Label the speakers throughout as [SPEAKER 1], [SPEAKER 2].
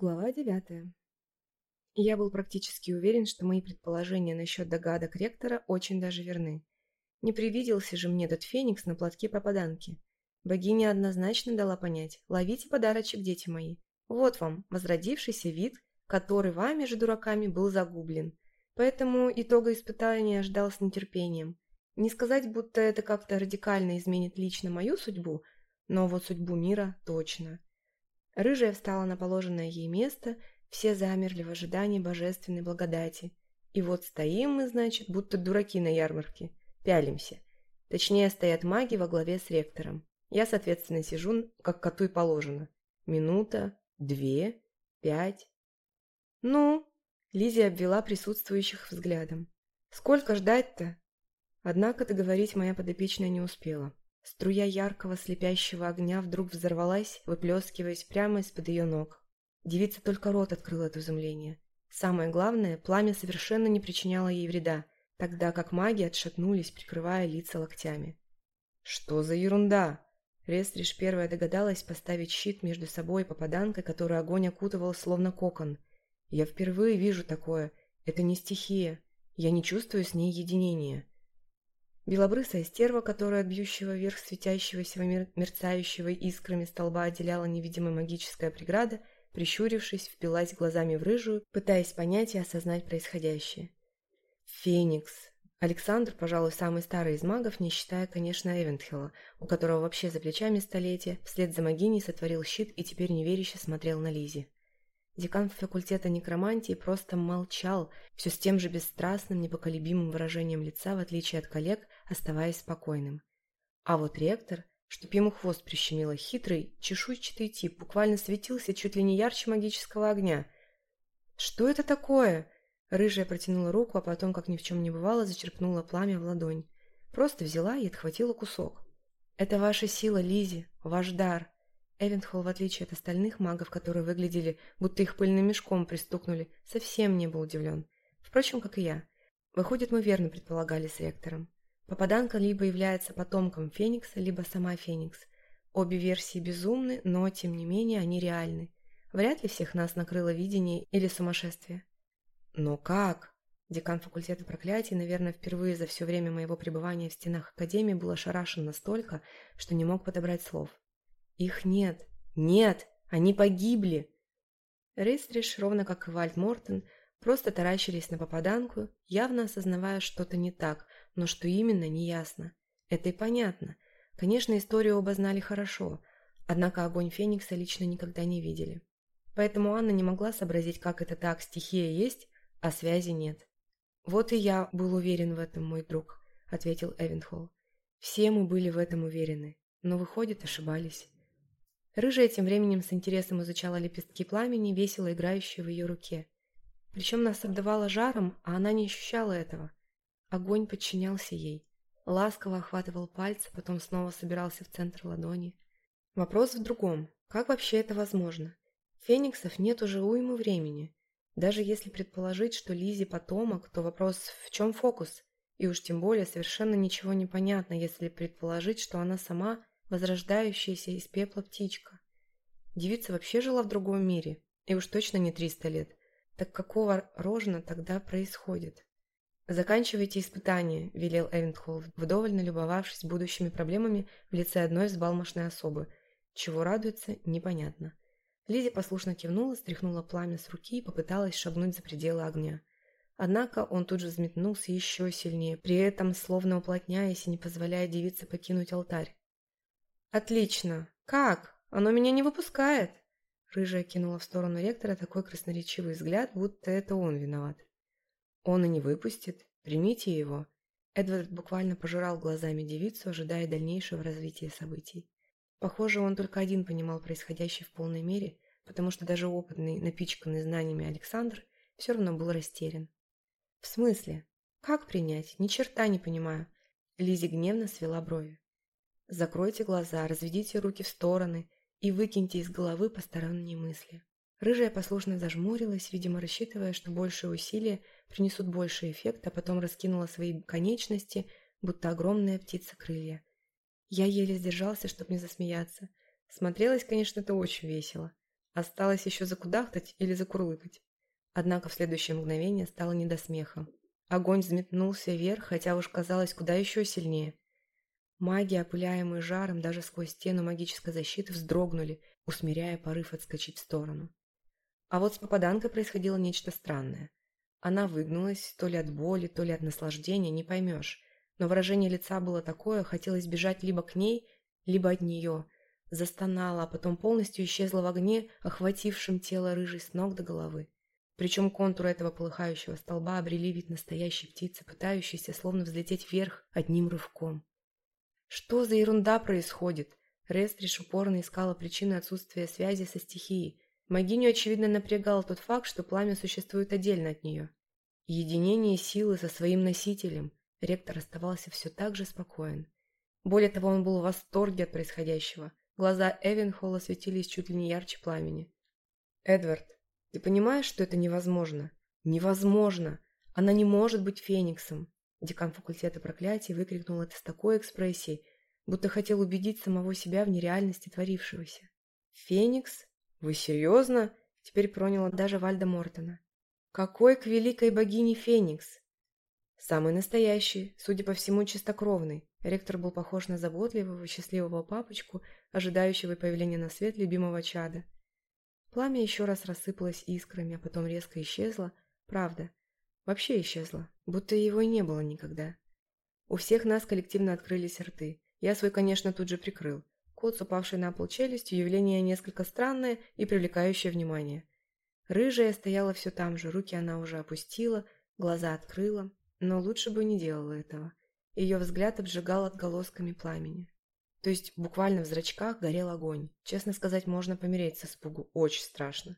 [SPEAKER 1] Глава девятая. Я был практически уверен, что мои предположения насчет догадок ректора очень даже верны. Не привиделся же мне тот феникс на платке попаданки. Богиня однозначно дала понять «ловите подарочек, дети мои». Вот вам возродившийся вид, который вами же дураками был загублен. Поэтому итога испытания ждал с нетерпением. Не сказать, будто это как-то радикально изменит лично мою судьбу, но вот судьбу мира точно. Рыжая встала на положенное ей место, все замерли в ожидании божественной благодати. И вот стоим мы, значит, будто дураки на ярмарке, пялимся. Точнее, стоят маги во главе с ректором. Я, соответственно, сижу, как коту и положено. Минута, две, пять. Ну, Лизия обвела присутствующих взглядом. Сколько ждать-то? Однако договорить моя подопечная не успела. Струя яркого слепящего огня вдруг взорвалась, выплескиваясь прямо из-под ее ног. Девица только рот открыла от изумления. Самое главное, пламя совершенно не причиняло ей вреда, тогда как маги отшатнулись, прикрывая лица локтями. «Что за ерунда?» Рестриш первая догадалась поставить щит между собой и попаданкой, которую огонь окутывал словно кокон. «Я впервые вижу такое. Это не стихия. Я не чувствую с ней единения. Белобрысая стерва, которая от бьющего вверх светящегося мерцающего искрами столба отделяла невидимая магическая преграда, прищурившись, впилась глазами в рыжую, пытаясь понять и осознать происходящее. «Феникс!» Александр, пожалуй, самый старый из магов, не считая, конечно, Эвентхела, у которого вообще за плечами столетия, вслед за магиней сотворил щит и теперь неверяще смотрел на Лизи. оставаясь спокойным. А вот ректор, чтоб ему хвост прищемило, хитрый, чешуйчатый тип, буквально светился чуть ли не ярче магического огня. «Что это такое?» Рыжая протянула руку, а потом, как ни в чем не бывало, зачерпнула пламя в ладонь. Просто взяла и отхватила кусок. «Это ваша сила, Лизи, ваш дар!» Эвентхолл, в отличие от остальных магов, которые выглядели, будто их пыльным мешком пристукнули, совсем не был удивлен. Впрочем, как и я. Выходит, мы верно предполагали с ректором. Попаданка либо является потомком Феникса, либо сама Феникс. Обе версии безумны, но, тем не менее, они реальны. Вряд ли всех нас накрыло видение или сумасшествие. Но как? Декан факультета проклятий, наверное, впервые за все время моего пребывания в стенах Академии был ошарашен настолько, что не мог подобрать слов. «Их нет! Нет! Они погибли!» Рейстриш, ровно как и Вальд Мортон, просто таращились на попаданку, явно осознавая что-то не так – но что именно, неясно. Это и понятно. Конечно, историю оба знали хорошо, однако огонь Феникса лично никогда не видели. Поэтому Анна не могла сообразить, как это так, стихия есть, а связи нет. «Вот и я был уверен в этом, мой друг», – ответил Эвенхолл. «Все мы были в этом уверены, но, выходит, ошибались». Рыжая тем временем с интересом изучала лепестки пламени, весело играющие в ее руке. Причем нас обдавало жаром, а она не ощущала этого – Огонь подчинялся ей. Ласково охватывал пальцы, потом снова собирался в центр ладони. Вопрос в другом. Как вообще это возможно? Фениксов нет уже уймы времени. Даже если предположить, что Лизи потомок, то вопрос в чем фокус? И уж тем более совершенно ничего не понятно, если предположить, что она сама возрождающаяся из пепла птичка. Девица вообще жила в другом мире, и уж точно не триста лет. Так какого рожна тогда Заканчивайте испытание, велел Эвентхолл, вдоволь налюбовавшись будущими проблемами в лице одной взбалмошной особы. Чего радуется, непонятно. Лиди послушно кивнула, стряхнула пламя с руки и попыталась шагнуть за пределы огня. Однако он тут же взметнулся еще сильнее, при этом словно уплотняясь и не позволяя девице покинуть алтарь. «Отлично! Как? Оно меня не выпускает!» Рыжая кинула в сторону ректора такой красноречивый взгляд, будто это он виноват. «Он и не выпустит. Примите его». Эдвард буквально пожирал глазами девицу, ожидая дальнейшего развития событий. Похоже, он только один понимал происходящее в полной мере, потому что даже опытный, напичканный знаниями Александр все равно был растерян. «В смысле? Как принять? Ни черта не понимаю». Лизи гневно свела брови. Закройте глаза, разведите руки в стороны и выкиньте из головы посторонние мысли. Рыжая послушно зажмурилась, видимо, рассчитывая, что большие усилия принесут больший эффект, а потом раскинула свои конечности, будто огромная птица крылья. Я еле сдержался, чтобы не засмеяться. Смотрелось, конечно, это очень весело. Осталось еще закудахтать или закурлыкать. Однако в следующее мгновение стало не до смеха. Огонь взметнулся вверх, хотя уж казалось куда еще сильнее. Маги, опыляемые жаром даже сквозь стену магической защиты, вздрогнули, усмиряя порыв отскочить в сторону. А вот с попаданкой происходило нечто странное. Она выгнулась, то ли от боли, то ли от наслаждения, не поймешь. Но выражение лица было такое, хотелось бежать либо к ней, либо от нее. Застонала, а потом полностью исчезла в огне, охватившем тело рыжей с ног до головы. Причем контуры этого полыхающего столба обрели вид настоящей птицы, пытающейся словно взлететь вверх одним рывком. Что за ерунда происходит? Магиню, очевидно, напрягал тот факт, что пламя существует отдельно от нее. Единение силы со своим носителем. Ректор оставался все так же спокоен. Более того, он был в восторге от происходящего. Глаза Эвенхолла светились чуть ли не ярче пламени. «Эдвард, ты понимаешь, что это невозможно?» «Невозможно! Она не может быть Фениксом!» Декан факультета проклятий выкрикнул это с такой экспрессией, будто хотел убедить самого себя в нереальности творившегося. «Феникс?» Вы серьезно?» Теперь проняло даже Вальда Мортона. «Какой к великой богине Феникс?» «Самый настоящий, судя по всему, чистокровный». Ректор был похож на заботливого, счастливого папочку, ожидающего появления на свет любимого чада. Пламя еще раз рассыпалось искрами, а потом резко исчезло. Правда, Вообще исчезла, будто его и не было никогда. У всех нас коллективно открылись рты. Я свой, конечно, тут же прикрыл. Кот, упавший на пол челюстью, явление несколько странное и привлекающее внимание. Рыжая стояла все там же, руки она уже опустила, глаза открыла, но лучше бы не делала этого. Ее взгляд обжигал отголосками пламени. То есть буквально в зрачках горел огонь. Честно сказать, можно помереть со спугу. Очень страшно.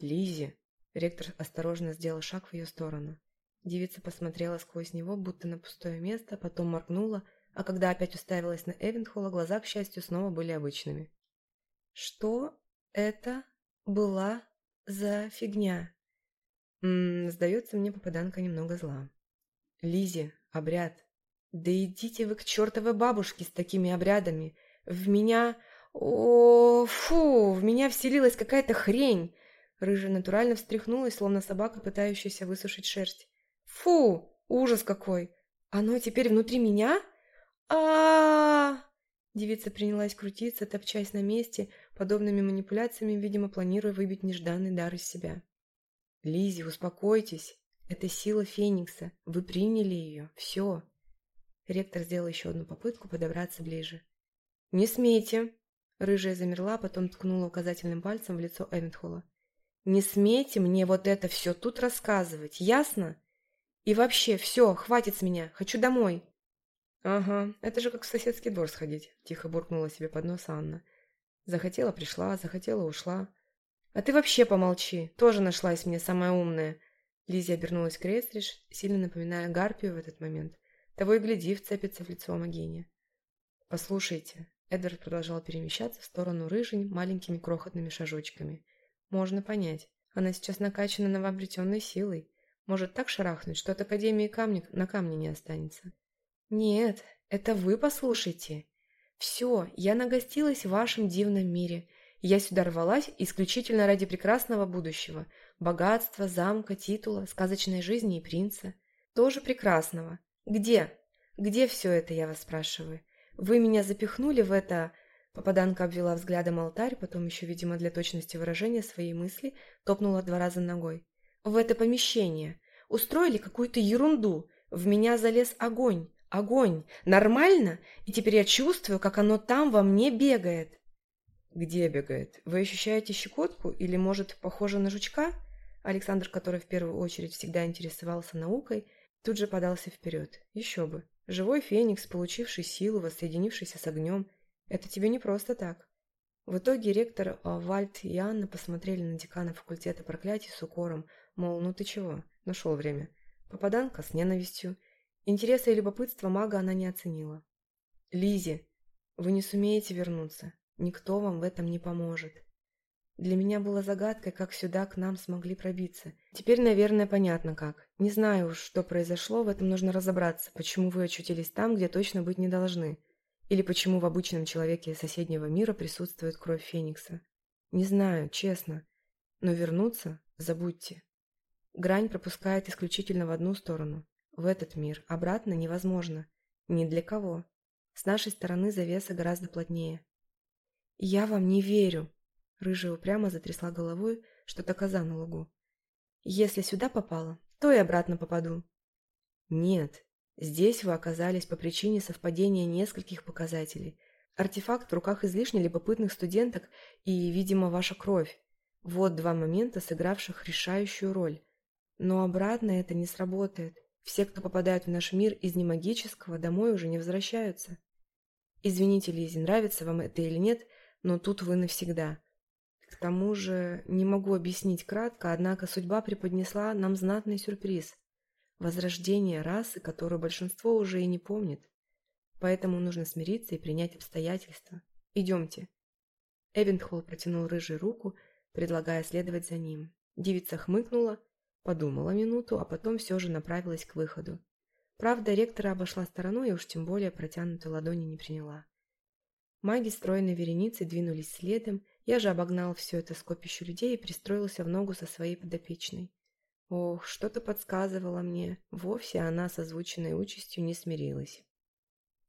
[SPEAKER 1] Лизи, ректор осторожно сделал шаг в ее сторону. Девица посмотрела сквозь него, будто на пустое место, потом моргнула, а когда опять уставилась на Эвенхола, глаза, к счастью, снова были обычными. «Что это была за фигня?» М -м, Сдается мне попаданка немного зла. Лизи, обряд. Да идите вы к чертовой бабушке с такими обрядами. В меня... О, Девица принялась крутиться, топчась на месте, подобными манипуляциями, видимо, планируя выбить нежданный дар из себя. «Лиззи, успокойтесь. Это сила Феникса. Вы приняли ее. Все». Ректор сделал еще одну попытку подобраться ближе. «Не смейте!» Рыжая замерла, а потом ткнула указательным пальцем в лицо Эвентхола. «Не смейте мне вот это все тут рассказывать, ясно? И вообще, все, хватит с меня, хочу домой!» Ага, это же как в соседский двор сходить, тихо буркнула себе под нос Анна. Захотела пришла, захотела ушла. А ты вообще помолчи, тоже нашлась мне самая умная. Лизия обернулась к Рестриш, сильно напоминая Гарпию в этот момент. Того и гляди, вцепится в лицо Магини. «Послушайте», — Эдвард продолжал «Нет, это вы послушайте. Все, я нагостилась в вашем дивном мире. Я сюда рвалась исключительно ради прекрасного будущего. Богатства, замка, титула, сказочной жизни и принца. Тоже прекрасного. Где? Где все это, я вас спрашиваю? Вы меня запихнули в это...» Попаданка обвела взглядом алтарь, потом еще, видимо, для точности выражения своей мысли, топнула два раза ногой. «В это помещение. Устроили какую-то ерунду. В меня залез огонь. Огонь! Нормально? И теперь я чувствую, как оно там во мне бегает. Где бегает? Вы ощущаете щекотку или, может, похоже на жучка? Александр, который в первую очередь всегда интересовался наукой, тут же подался вперед. Еще бы. Живой феникс, получивший силу, воссоединившийся с огнем. Это тебе не просто так. В итоге ректор а, Вальд и Анна посмотрели на декана факультета проклятий с укором, мол, ну ты чего, нашел время. Попаданка с ненавистью, Интереса и любопытства мага она не оценила. «Лизи, вы не сумеете вернуться. Никто вам в этом не поможет». Для меня было загадкой, как сюда к нам смогли пробиться. Теперь, наверное, понятно как. Не знаю уж, что произошло, в этом нужно разобраться, почему вы очутились там, где точно быть не должны. Или почему в обычном человеке соседнего мира присутствует кровь Феникса. Не знаю, честно. Но вернуться забудьте. Грань пропускает исключительно в одну сторону в этот мир, обратно невозможно. Ни для кого. С нашей стороны завеса гораздо плотнее. «Я вам не верю!» Рыжая упрямо затрясла головой, что-то коза на лугу. «Если сюда попала, то и обратно попаду». «Нет, здесь вы оказались по причине совпадения нескольких показателей. Артефакт в руках излишне любопытных студенток и, видимо, ваша кровь. Вот два момента, сыгравших решающую роль. Но обратно это не сработает. Все, кто попадает в наш мир из немагического, домой уже не возвращаются. Извините, Лизи, нравится вам это или нет, но тут вы навсегда. К тому же, не могу объяснить кратко, однако судьба преподнесла нам знатный сюрприз. Возрождение расы, которую большинство уже и не помнит. Поэтому нужно смириться и принять обстоятельства. Идемте. Эвентхолл протянул рыжий руку, предлагая следовать за ним. Девица хмыкнула, Подумала минуту, а потом все же направилась к выходу. Правда, ректора обошла стороной и уж тем более протянутой ладони не приняла. Маги стройной вереницы двинулись следом, я же обогнал все это скопище людей и пристроился в ногу со своей подопечной. Ох, что-то подсказывало мне, вовсе она с озвученной участью не смирилась.